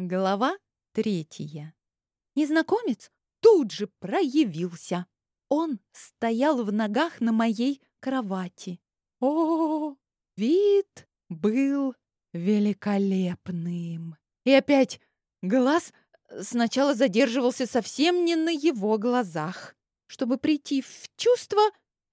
Глава третья. Незнакомец тут же проявился. Он стоял в ногах на моей кровати. О, вид был великолепным. И опять глаз сначала задерживался совсем не на его глазах. Чтобы прийти в чувство,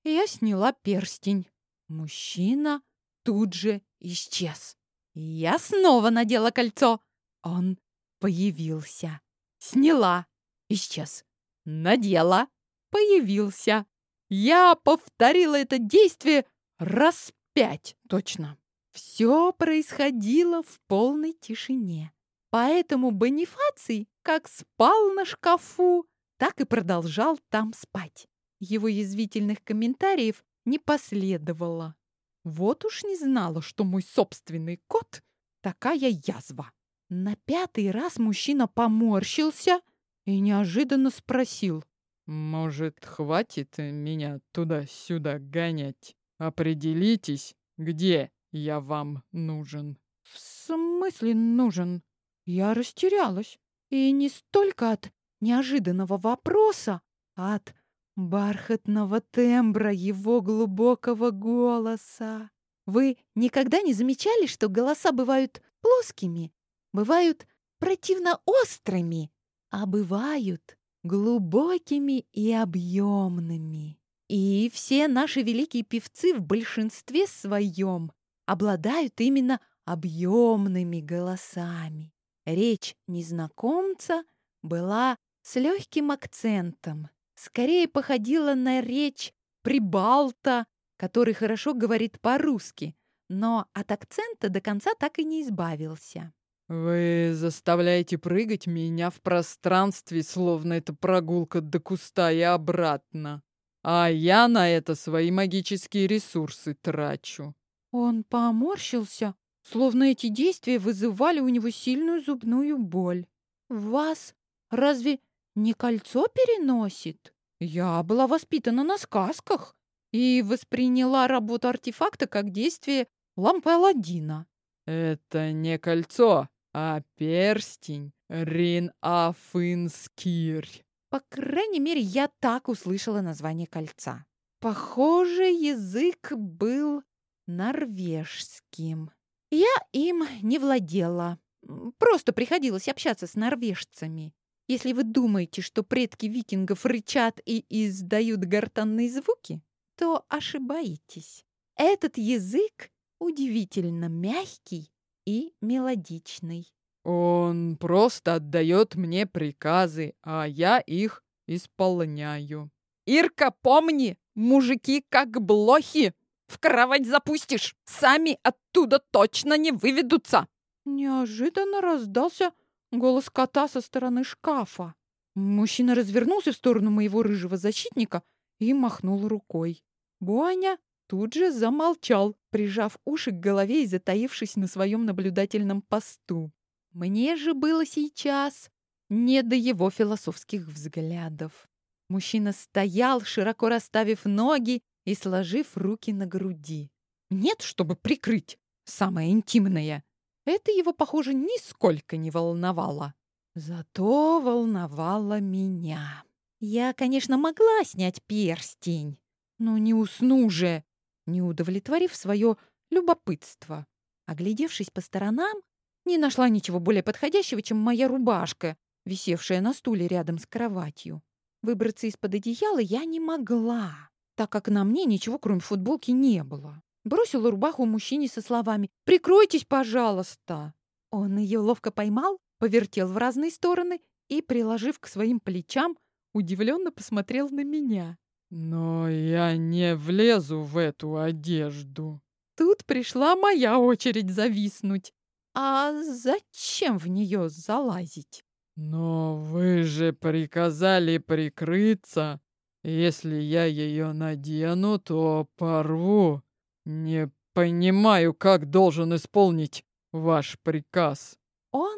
я сняла перстень. Мужчина тут же исчез. Я снова надела кольцо. Он появился. Сняла. Исчез. Надела. Появился. Я повторила это действие раз пять точно. Все происходило в полной тишине. Поэтому Бонифаций как спал на шкафу, так и продолжал там спать. Его язвительных комментариев не последовало. Вот уж не знала, что мой собственный кот такая язва. На пятый раз мужчина поморщился и неожиданно спросил. «Может, хватит меня туда-сюда гонять? Определитесь, где я вам нужен?» «В смысле нужен?» Я растерялась. И не столько от неожиданного вопроса, а от бархатного тембра его глубокого голоса. Вы никогда не замечали, что голоса бывают плоскими бывают противно острыми, а бывают глубокими и объемными. И все наши великие певцы в большинстве своем обладают именно объемными голосами. Речь незнакомца была с легким акцентом, скорее походила на речь прибалта, который хорошо говорит по-русски, но от акцента до конца так и не избавился. «Вы заставляете прыгать меня в пространстве, словно это прогулка до куста и обратно. А я на это свои магические ресурсы трачу». Он поморщился, словно эти действия вызывали у него сильную зубную боль. «Вас разве не кольцо переносит?» Я была воспитана на сказках и восприняла работу артефакта как действие лампы Аладдина. «Это не кольцо, а перстень Рин Афинскир. По крайней мере, я так услышала название кольца. Похоже, язык был норвежским. Я им не владела. Просто приходилось общаться с норвежцами. Если вы думаете, что предки викингов рычат и издают гортанные звуки, то ошибаетесь. Этот язык удивительно мягкий и мелодичный. Он просто отдает мне приказы, а я их исполняю. Ирка, помни, мужики как блохи. В кровать запустишь, сами оттуда точно не выведутся. Неожиданно раздался голос кота со стороны шкафа. Мужчина развернулся в сторону моего рыжего защитника и махнул рукой. Буаня тут же замолчал, прижав уши к голове и затаившись на своем наблюдательном посту. Мне же было сейчас не до его философских взглядов. Мужчина стоял, широко расставив ноги и сложив руки на груди. Нет, чтобы прикрыть самое интимное. Это его, похоже, нисколько не волновало. Зато волновало меня. Я, конечно, могла снять перстень, но не усну же, не удовлетворив свое любопытство. Оглядевшись по сторонам, не нашла ничего более подходящего, чем моя рубашка, висевшая на стуле рядом с кроватью. Выбраться из-под одеяла я не могла, так как на мне ничего, кроме футболки, не было. Бросила рубаху мужчине со словами «Прикройтесь, пожалуйста!». Он ее ловко поймал, повертел в разные стороны и, приложив к своим плечам, удивленно посмотрел на меня. Но я не влезу в эту одежду. Тут пришла моя очередь зависнуть. А зачем в нее залазить? Но вы же приказали прикрыться. Если я ее надену, то порву. Не понимаю, как должен исполнить ваш приказ. Он,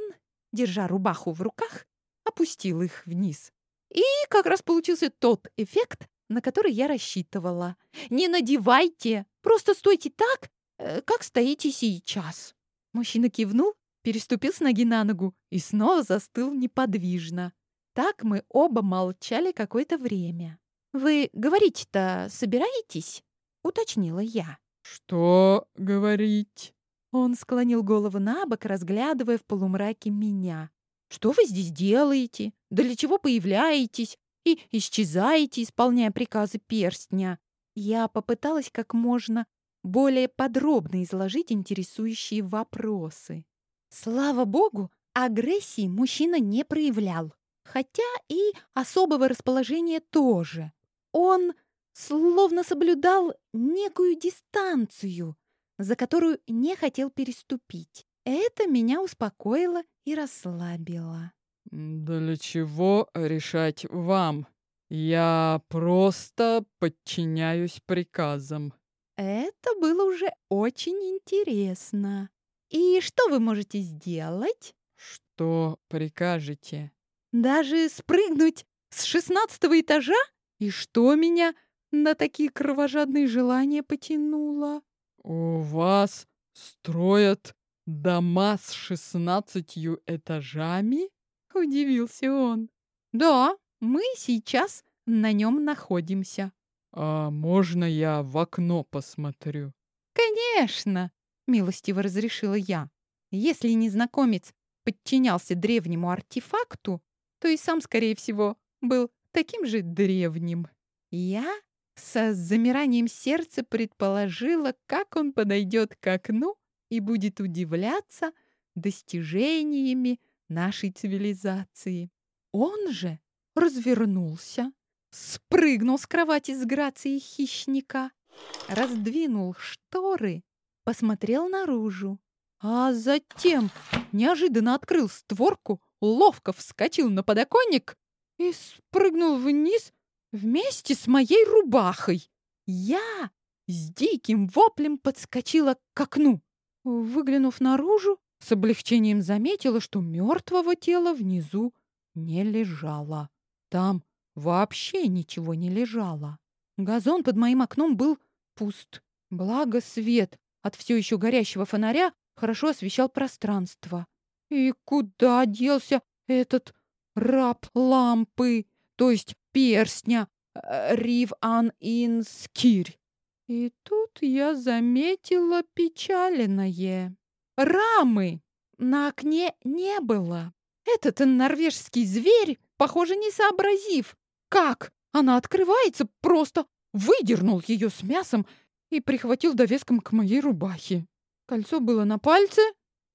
держа рубаху в руках, опустил их вниз. И как раз получился тот эффект, на который я рассчитывала. Не надевайте, просто стойте так, э, как стоите сейчас. Мужчина кивнул, переступил с ноги на ногу и снова застыл неподвижно. Так мы оба молчали какое-то время. «Вы говорить-то собираетесь?» — уточнила я. «Что говорить?» Он склонил голову на бок, разглядывая в полумраке меня. «Что вы здесь делаете? Да для чего появляетесь? И исчезаете, исполняя приказы перстня?» Я попыталась как можно более подробно изложить интересующие вопросы. Слава богу, агрессии мужчина не проявлял, хотя и особого расположения тоже. Он словно соблюдал некую дистанцию, за которую не хотел переступить. Это меня успокоило и расслабило. «Для чего решать вам? Я просто подчиняюсь приказам». Это было уже очень интересно. И что вы можете сделать? Что прикажете? Даже спрыгнуть с шестнадцатого этажа? И что меня на такие кровожадные желания потянуло? У вас строят дома с шестнадцатью этажами? Удивился он. Да, мы сейчас на нем находимся. А можно я в окно посмотрю? Конечно, милостиво разрешила я. Если незнакомец подчинялся древнему артефакту, то и сам, скорее всего, был таким же древним. Я со замиранием сердца предположила, как он подойдет к окну и будет удивляться достижениями нашей цивилизации. Он же развернулся, спрыгнул с кровати с грацией хищника, раздвинул шторы, посмотрел наружу, а затем неожиданно открыл створку, ловко вскочил на подоконник и спрыгнул вниз вместе с моей рубахой. Я с диким воплем подскочила к окну. Выглянув наружу, с облегчением заметила, что мертвого тела внизу не лежало. Там вообще ничего не лежало. Газон под моим окном был пуст. Благо свет от все еще горящего фонаря хорошо освещал пространство. И куда делся этот раб лампы, то есть перстня, э, Рив Ан Инскирь? И тут я заметила печаленное. Рамы на окне не было. Этот норвежский зверь, похоже, не сообразив, как она открывается, просто выдернул ее с мясом и прихватил довеском к моей рубахе. Кольцо было на пальце,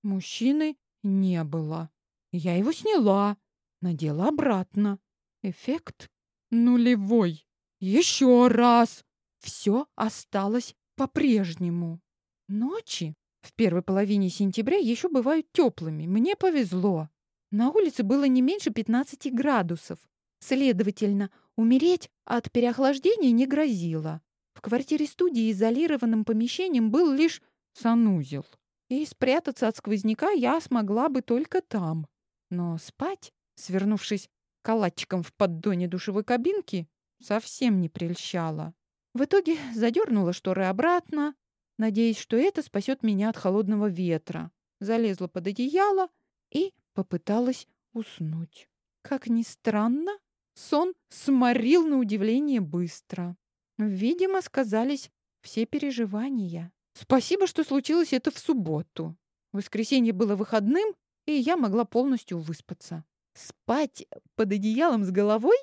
мужчины не было. Я его сняла, надела обратно. Эффект нулевой. Еще раз. Все осталось по-прежнему. Ночи в первой половине сентября еще бывают теплыми. Мне повезло. На улице было не меньше 15 градусов. Следовательно, умереть от переохлаждения не грозило. В квартире-студии изолированным помещением был лишь санузел. И спрятаться от сквозняка я смогла бы только там. Но спать, свернувшись калачиком в поддоне душевой кабинки, совсем не прельщало. В итоге задернула шторы обратно, надеясь, что это спасет меня от холодного ветра. Залезла под одеяло и попыталась уснуть. Как ни странно, сон сморил на удивление быстро. Видимо, сказались все переживания. Спасибо, что случилось это в субботу. Воскресенье было выходным, и я могла полностью выспаться. Спать под одеялом с головой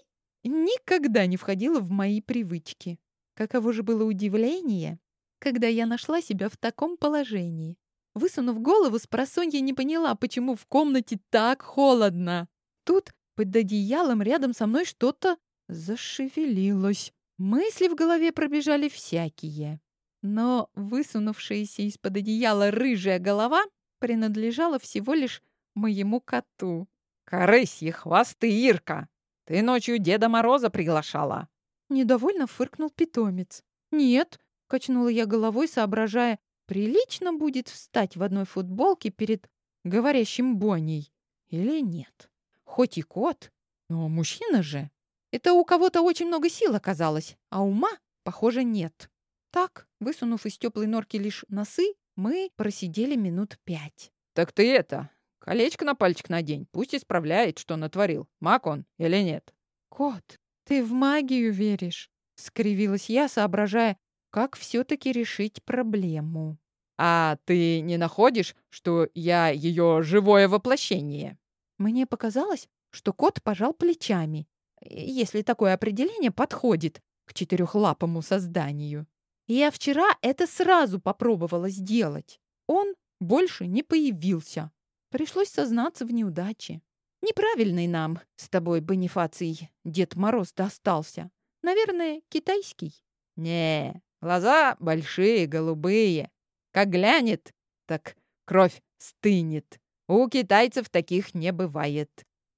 никогда не входило в мои привычки. Каково же было удивление, когда я нашла себя в таком положении. Высунув голову, с просонья не поняла, почему в комнате так холодно. Тут под одеялом рядом со мной что-то зашевелилось. Мысли в голове пробежали всякие. Но высунувшаяся из-под одеяла рыжая голова принадлежала всего лишь моему коту. «Корысьи хвосты, Ирка! Ты ночью Деда Мороза приглашала!» Недовольно фыркнул питомец. «Нет», — качнула я головой, соображая, прилично будет встать в одной футболке перед говорящим Бонней или нет. Хоть и кот, но мужчина же. Это у кого-то очень много сил оказалось, а ума, похоже, нет. Так, высунув из теплой норки лишь носы, мы просидели минут пять. «Так ты это, Колечко на пальчик надень, пусть исправляет, что натворил. Маг он или нет. Кот, ты в магию веришь? Скривилась я, соображая, как все-таки решить проблему. А ты не находишь, что я ее живое воплощение? Мне показалось, что кот пожал плечами, если такое определение подходит к четырехлапому созданию. Я вчера это сразу попробовала сделать. Он больше не появился. Пришлось сознаться в неудаче. Неправильный нам с тобой Бонифаций Дед Мороз достался. Наверное, китайский. Не, глаза большие, голубые. Как глянет, так кровь стынет. У китайцев таких не бывает.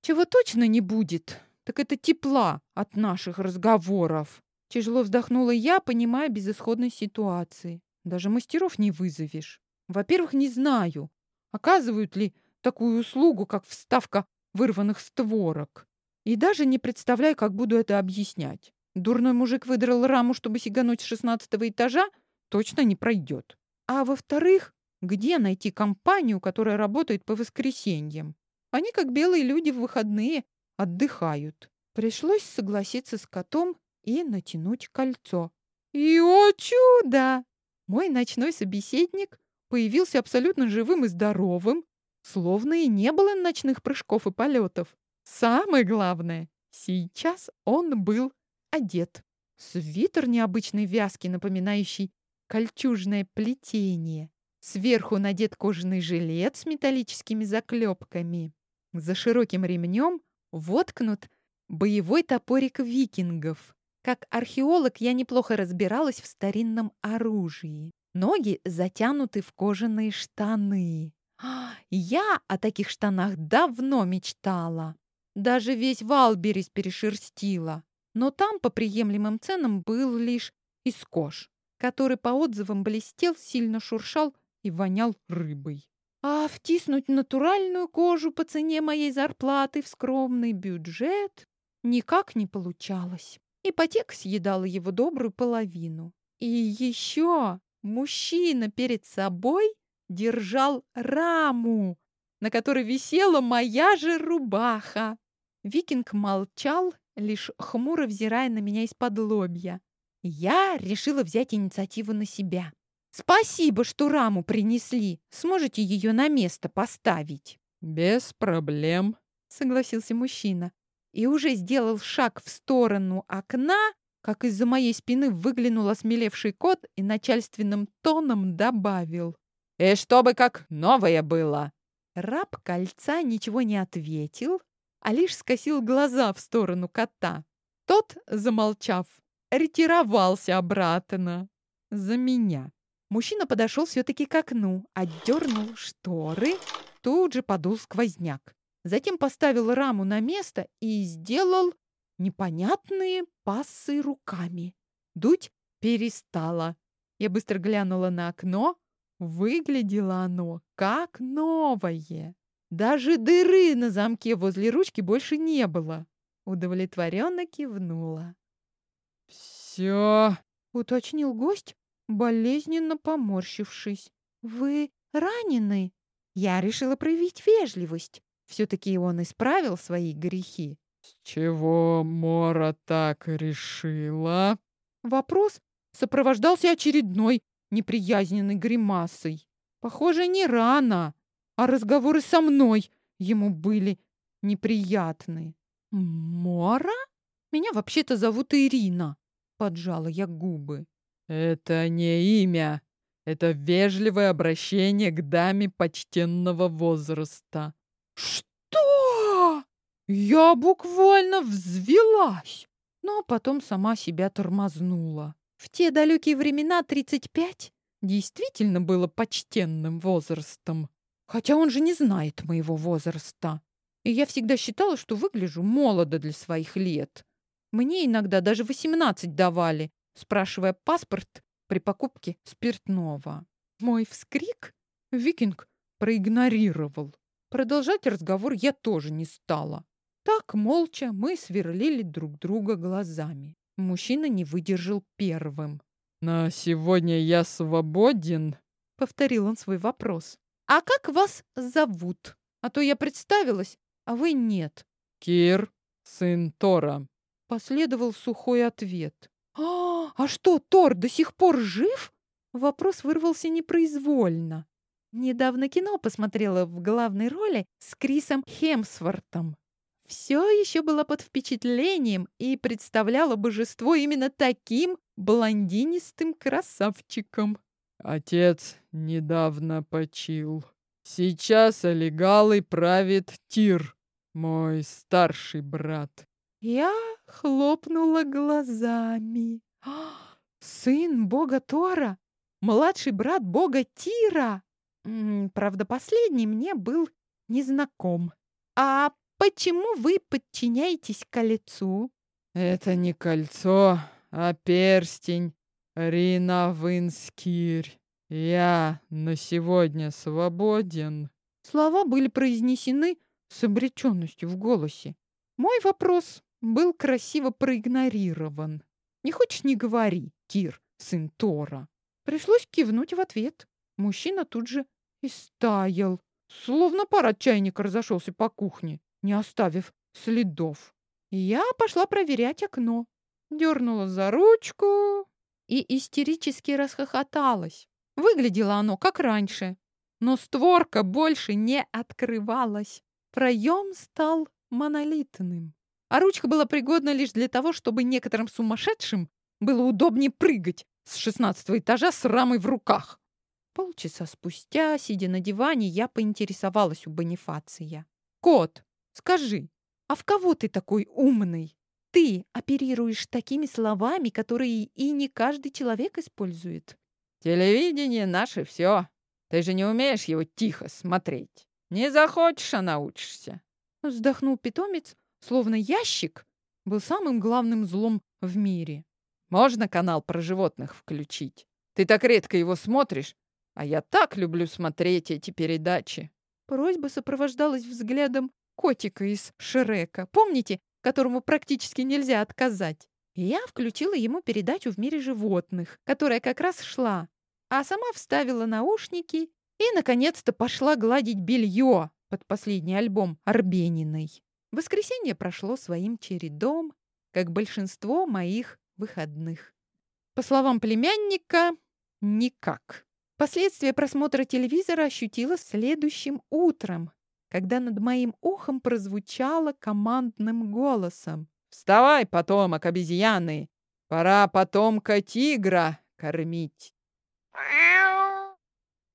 Чего точно не будет, так это тепла от наших разговоров. Тяжело вздохнула я, понимая безысходной ситуации. Даже мастеров не вызовешь. Во-первых, не знаю, оказывают ли такую услугу, как вставка вырванных створок. И даже не представляю, как буду это объяснять. Дурной мужик выдрал раму, чтобы сигануть с шестнадцатого этажа, точно не пройдет. А во-вторых, где найти компанию, которая работает по воскресеньям? Они, как белые люди в выходные, отдыхают. Пришлось согласиться с котом и натянуть кольцо. И, о чудо! Мой ночной собеседник появился абсолютно живым и здоровым, словно и не было ночных прыжков и полетов. Самое главное, сейчас он был одет. Свитер необычной вязки, напоминающий кольчужное плетение. Сверху надет кожаный жилет с металлическими заклепками. За широким ремнем воткнут боевой топорик викингов. Как археолог я неплохо разбиралась в старинном оружии. Ноги затянуты в кожаные штаны. Я о таких штанах давно мечтала. Даже весь Валберис перешерстила. Но там по приемлемым ценам был лишь искош, который по отзывам блестел, сильно шуршал и вонял рыбой. А втиснуть натуральную кожу по цене моей зарплаты в скромный бюджет никак не получалось. Ипотека съедала его добрую половину. И еще мужчина перед собой держал раму, на которой висела моя же рубаха. Викинг молчал, лишь хмуро взирая на меня из-под лобья. Я решила взять инициативу на себя. «Спасибо, что раму принесли. Сможете ее на место поставить?» «Без проблем», — согласился мужчина. И уже сделал шаг в сторону окна, как из-за моей спины выглянул осмелевший кот и начальственным тоном добавил. И чтобы как новое было. Раб кольца ничего не ответил, а лишь скосил глаза в сторону кота. Тот, замолчав, ретировался обратно. За меня. Мужчина подошел все-таки к окну, отдернул шторы, тут же подул сквозняк. Затем поставил раму на место и сделал непонятные пассы руками. Дуть перестала. Я быстро глянула на окно, Выглядело оно как новое. Даже дыры на замке возле ручки больше не было. Удовлетворенно кивнула. «Все», — уточнил гость, болезненно поморщившись. «Вы ранены?» Я решила проявить вежливость. Все-таки он исправил свои грехи. «С чего Мора так решила?» Вопрос сопровождался очередной неприязненной гримасой. Похоже, не рано, а разговоры со мной ему были неприятны. «Мора? Меня вообще-то зовут Ирина», — поджала я губы. «Это не имя. Это вежливое обращение к даме почтенного возраста». «Что?» Я буквально взвелась, но потом сама себя тормознула. В те далекие времена 35 действительно было почтенным возрастом. Хотя он же не знает моего возраста. И я всегда считала, что выгляжу молодо для своих лет. Мне иногда даже 18 давали, спрашивая паспорт при покупке спиртного. Мой вскрик викинг проигнорировал. Продолжать разговор я тоже не стала. Так молча мы сверлили друг друга глазами. Мужчина не выдержал первым. «На сегодня я свободен?» — повторил он свой вопрос. «А как вас зовут?» А то я представилась, а вы нет. Кир, сын Тора. Последовал сухой ответ. «А, а что, Тор до сих пор жив?» Вопрос вырвался непроизвольно. Недавно кино посмотрела в главной роли с Крисом Хемсвортом. Все еще была под впечатлением и представляла божество именно таким блондинистым красавчиком. Отец недавно почил. Сейчас олегалой правит Тир, мой старший брат. Я хлопнула глазами. «А, сын бога Тора? Младший брат бога Тира? Правда, последний мне был незнаком. А почему вы подчиняетесь кольцу? Это не кольцо, а перстень. Рина Винскирь. Я на сегодня свободен. Слова были произнесены с обреченностью в голосе. Мой вопрос был красиво проигнорирован. Не хочешь, не говори, Кир, сын Тора. Пришлось кивнуть в ответ. Мужчина тут же истаял, словно пар от чайника разошелся по кухне, не оставив следов. Я пошла проверять окно, дернула за ручку и истерически расхохоталась. Выглядело оно как раньше, но створка больше не открывалась. Проем стал монолитным. А ручка была пригодна лишь для того, чтобы некоторым сумасшедшим было удобнее прыгать с шестнадцатого этажа с рамой в руках. Полчаса спустя, сидя на диване, я поинтересовалась у Бонифация. «Кот, скажи, а в кого ты такой умный? Ты оперируешь такими словами, которые и не каждый человек использует». «Телевидение наше все. Ты же не умеешь его тихо смотреть. Не захочешь, а научишься». Вздохнул питомец, словно ящик был самым главным злом в мире. Можно канал про животных включить? Ты так редко его смотришь, а я так люблю смотреть эти передачи. Просьба сопровождалась взглядом котика из Шрека. Помните, которому практически нельзя отказать? я включила ему передачу в мире животных, которая как раз шла, а сама вставила наушники и, наконец-то, пошла гладить белье под последний альбом Арбениной. Воскресенье прошло своим чередом, как большинство моих выходных. По словам племянника, никак. Последствия просмотра телевизора ощутила следующим утром, когда над моим ухом прозвучало командным голосом. «Вставай, потомок обезьяны! Пора потомка тигра кормить!»